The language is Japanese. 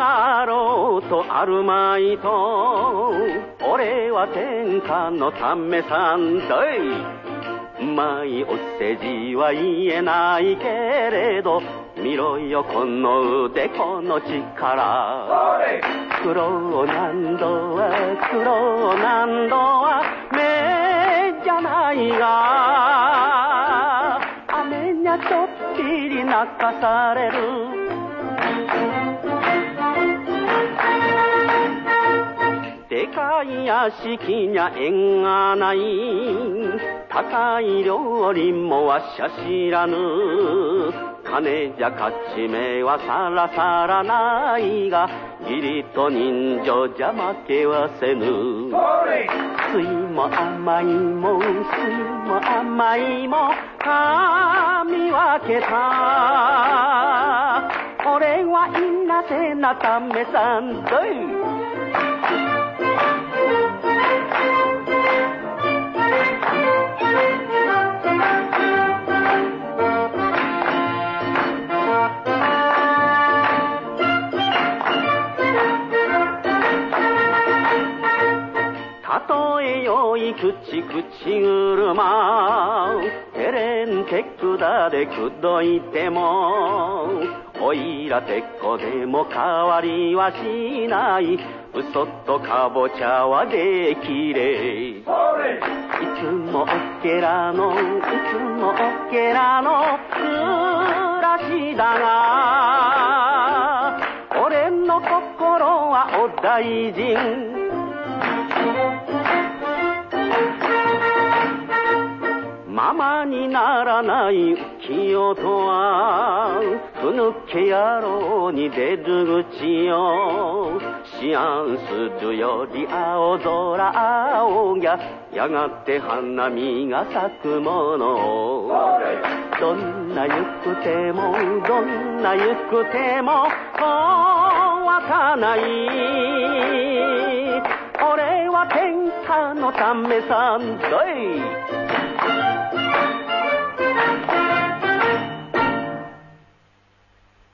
があろうとあるまいと俺は天下のためさんだい。うまいお世辞は言えないけれど見ろよこの腕この力。苦労何度は苦労何度は目じゃないが雨にゃちょっぴり泣かされるでかい。屋敷にゃ縁がない。高い料理もわしゃ知らぬ金じゃ勝ち目はさらさらない。が義理と人情じゃ負けはせぬ酸い。も甘い。も酸い。も甘い。も噛み分けた俺はい。なせなためさんだい。たとえよい口口車てれんてくだでくどいてもおいらてっこでも変わりはしない。嘘とかぼちゃはできれ。いつもオケラのいつもオケラの暮らしだが俺の心はお大臣ママにならない浮世とはふぬけ野郎に出る口よ。シアンスジュより青空青ぎゃやがて花見が咲くもの。どんなゆくてもどんなゆくても乾かない。かのためさんかい。